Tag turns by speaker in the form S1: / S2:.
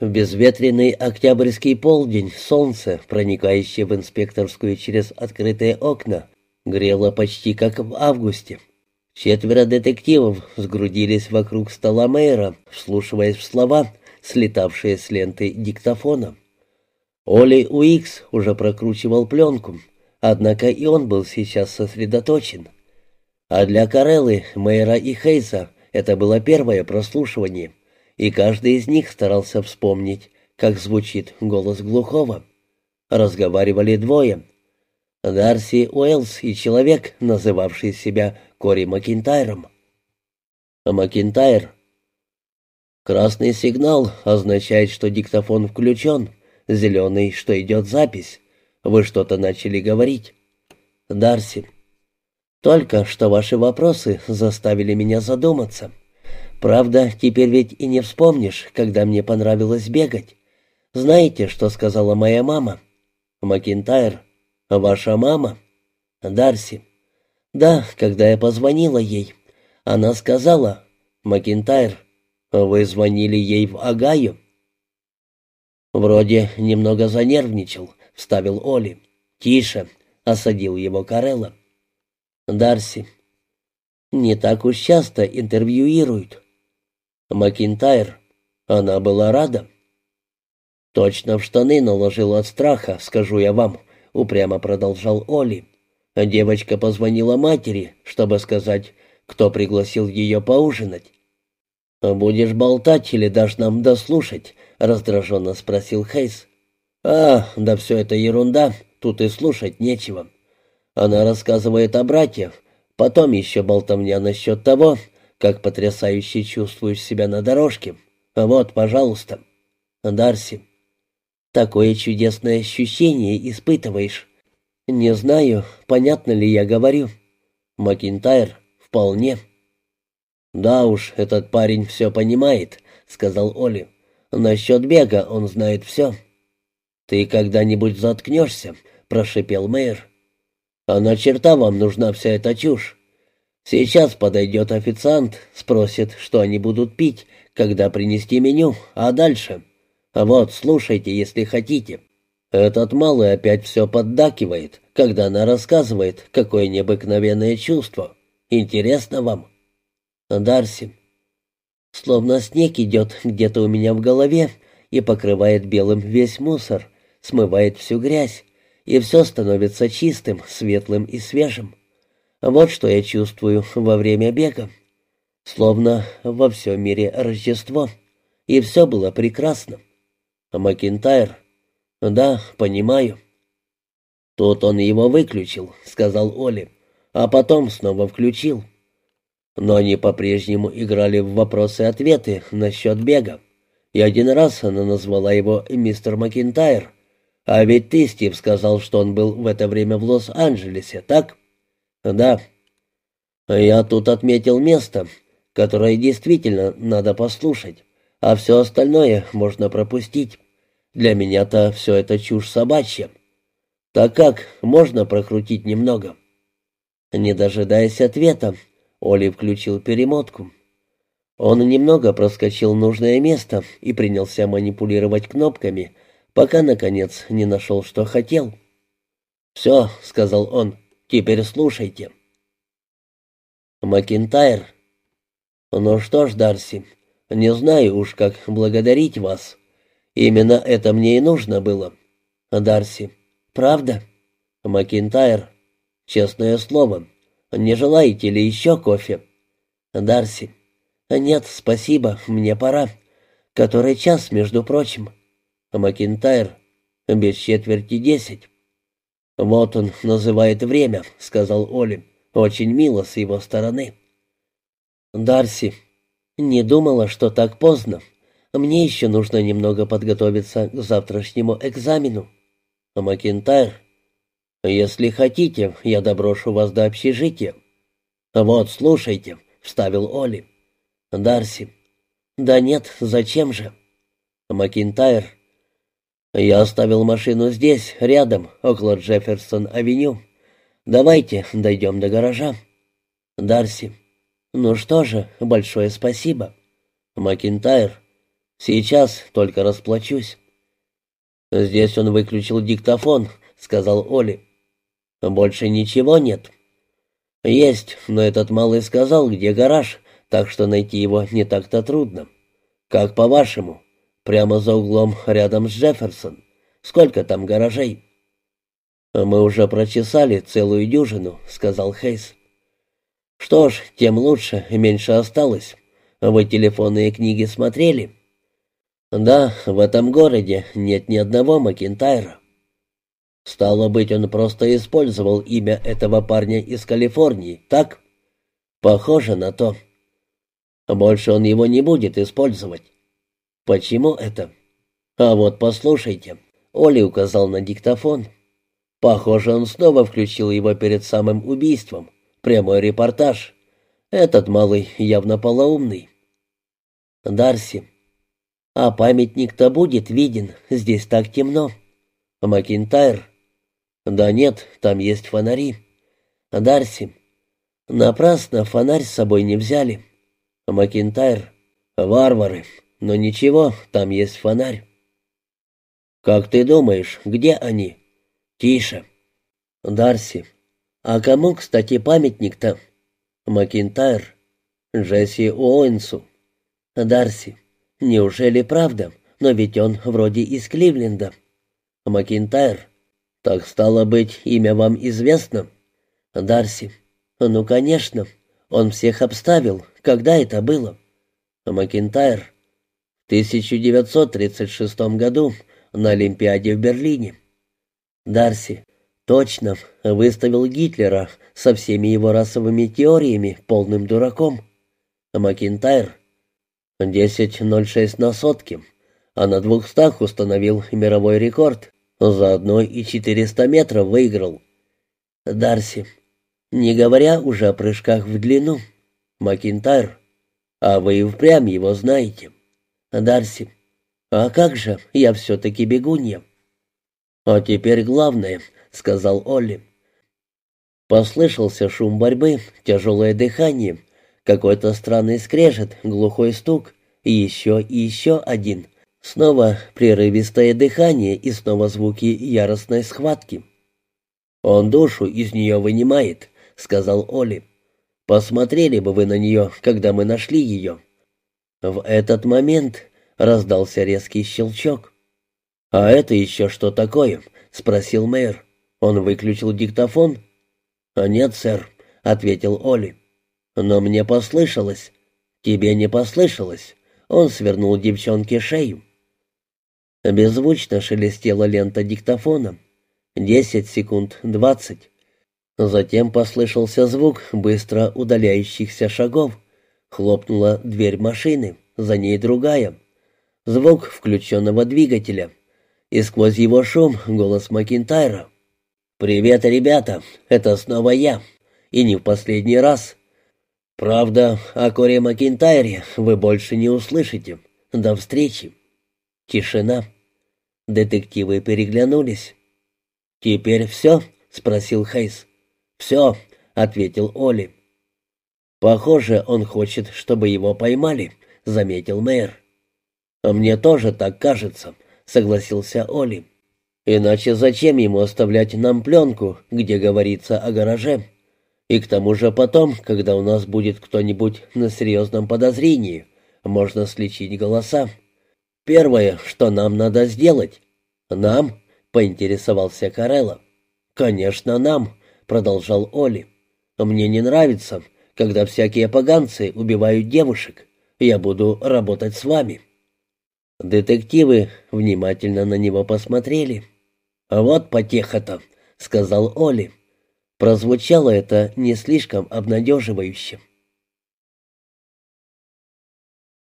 S1: В безветренный октябрьский полдень солнце, проникающее в инспекторскую через открытые окна, грело почти как в августе. Четверо детективов сгрудились вокруг стола мэра, вслушиваясь в слова, слетавшие с ленты диктофона. Оли Уикс уже прокручивал пленку, однако и он был сейчас сосредоточен. А для Кареллы, Мэйра и Хейса это было первое прослушивание, и каждый из них старался вспомнить, как звучит голос глухого. Разговаривали двое. Дарси Уэллс и человек, называвший себя Кори Макинтайром. Макинтайр. Красный сигнал означает, что диктофон включен, зеленый, что идет запись. Вы что-то начали говорить. Дарси. Только что ваши вопросы заставили меня задуматься. Правда, теперь ведь и не вспомнишь, когда мне понравилось бегать. Знаете, что сказала моя мама? Макинтайр. Ваша мама? Дарси. Да, когда я позвонила ей. Она сказала, Макинтайр, вы звонили ей в Агаю? «Вроде немного занервничал», — вставил Оли. «Тише», — осадил его Карелла. «Дарси, не так уж часто интервьюируют». «Макинтайр, она была рада». «Точно в штаны наложила от страха, скажу я вам», — упрямо продолжал Оли. Девочка позвонила матери, чтобы сказать, кто пригласил ее поужинать. «Будешь болтать или дашь нам дослушать?» — раздраженно спросил Хейс. «А, да все это ерунда, тут и слушать нечего. Она рассказывает о братьях, потом еще болтовня насчет того, как потрясающе чувствуешь себя на дорожке. Вот, пожалуйста. Дарси, такое чудесное ощущение испытываешь. Не знаю, понятно ли я говорю. Макинтайр, вполне». «Да уж, этот парень все понимает», — сказал Оли. «Насчет бега он знает все». «Ты когда-нибудь заткнешься?» — прошипел мэр. «А на черта вам нужна вся эта чушь? Сейчас подойдет официант, спросит, что они будут пить, когда принести меню, а дальше? Вот, слушайте, если хотите». Этот малый опять все поддакивает, когда она рассказывает, какое необыкновенное чувство. Интересно вам?» Дарси. Словно снег идет где-то у меня в голове и покрывает белым весь мусор, смывает всю грязь, и все становится чистым, светлым и свежим. Вот что я чувствую во время бега. Словно во всем мире Рождество, и все было прекрасно. Макинтайр. Да, понимаю. Тут он его выключил, сказал Оли, а потом снова включил. Но они по-прежнему играли в вопросы-ответы насчет бега. И один раз она назвала его мистер Макинтайр. А ведь ты, Стив, сказал, что он был в это время в Лос-Анджелесе, так? Да. Я тут отметил место, которое действительно надо послушать, а все остальное можно пропустить. Для меня-то все это чушь собачья. Так как, можно прокрутить немного?» Не дожидаясь ответа, Оли включил перемотку. Он немного проскочил нужное место и принялся манипулировать кнопками, пока, наконец, не нашел, что хотел. «Все», — сказал он, — «теперь слушайте». «Макинтайр». «Ну что ж, Дарси, не знаю уж, как благодарить вас. Именно это мне и нужно было». «Дарси». «Правда?» «Макинтайр». «Честное слово, не желаете ли еще кофе?» «Дарси». «Нет, спасибо, мне пора. Который час, между прочим?» «Макинтайр». «Без четверти десять». «Вот он называет время», — сказал Оли. «Очень мило с его стороны». «Дарси, не думала, что так поздно. Мне еще нужно немного подготовиться к завтрашнему экзамену». «Макинтайр, «Если хотите, я доброшу вас до общежития». «Вот, слушайте», — вставил Оли. «Дарси». «Да нет, зачем же?» «Макинтайр». «Я оставил машину здесь, рядом, около Джефферсон-авеню. Давайте дойдем до гаража». «Дарси». «Ну что же, большое спасибо». «Макинтайр». «Сейчас только расплачусь». «Здесь он выключил диктофон», — сказал Оли. «Больше ничего нет». «Есть, но этот малый сказал, где гараж, так что найти его не так-то трудно. Как по-вашему? Прямо за углом рядом с Джефферсон. Сколько там гаражей?» «Мы уже прочесали целую дюжину», — сказал Хейс. «Что ж, тем лучше, меньше осталось. Вы телефонные книги смотрели?» «Да, в этом городе нет ни одного Макинтайра». «Стало быть, он просто использовал имя этого парня из Калифорнии, так?» «Похоже на то. Больше он его не будет использовать». «Почему это?» «А вот послушайте». Оли указал на диктофон. Похоже, он снова включил его перед самым убийством. Прямой репортаж. Этот малый явно полоумный. Дарси. А памятник-то будет виден, здесь так темно. Макинтайр. Да нет, там есть фонари. Дарси. Напрасно фонарь с собой не взяли. Макинтайр. Варвары. Но ничего, там есть фонарь. Как ты думаешь, где они? «Тише!» «Дарси. А кому, кстати, памятник-то?» «Макинтайр. Джесси Уоинсу». «Дарси. Неужели правда? Но ведь он вроде из Кливленда». «Макинтайр. Так стало быть, имя вам известно?» «Дарси. Ну, конечно. Он всех обставил. Когда это было?» «Макинтайр. В 1936 году на Олимпиаде в Берлине». Дарси, точно, выставил Гитлера со всеми его расовыми теориями полным дураком. Макинтайр, 10.06 на сотки, а на двухстах установил мировой рекорд. Заодно и 400 метров выиграл. Дарси, не говоря уже о прыжках в длину. Макинтайр, а вы и впрямь его знаете. Дарси, а как же, я все-таки бегунья. «А теперь главное», — сказал Олли. Послышался шум борьбы, тяжелое дыхание, какой-то странный скрежет, глухой стук, и еще и еще один. Снова прерывистое дыхание и снова звуки яростной схватки. «Он душу из нее вынимает», — сказал Оли. «Посмотрели бы вы на нее, когда мы нашли ее». В этот момент раздался резкий щелчок. «А это еще что такое?» — спросил мэр. «Он выключил диктофон?» «А нет, сэр», — ответил Оли. «Но мне послышалось». «Тебе не послышалось?» Он свернул девчонке шею. Беззвучно шелестела лента диктофона. Десять секунд, двадцать. Затем послышался звук быстро удаляющихся шагов. Хлопнула дверь машины, за ней другая. Звук включенного двигателя и сквозь его шум голос Макинтайра. «Привет, ребята, это снова я, и не в последний раз. Правда, о Коре Макинтайре вы больше не услышите. До встречи». Тишина. Детективы переглянулись. «Теперь все?» — спросил Хейс. «Все», — ответил Оли. «Похоже, он хочет, чтобы его поймали», — заметил мэр. «А мне тоже так кажется», согласился Оли. Иначе зачем ему оставлять нам пленку, где говорится о гараже? И к тому же потом, когда у нас будет кто-нибудь на серьезном подозрении, можно сличить голоса. Первое, что нам надо сделать. Нам? поинтересовался Карелла. Конечно, нам, продолжал Оли. Мне не нравится, когда всякие поганцы убивают девушек. Я буду работать с вами. Детективы внимательно на него посмотрели. «А вот потеха-то», — сказал Оли. Прозвучало это не слишком обнадеживающе.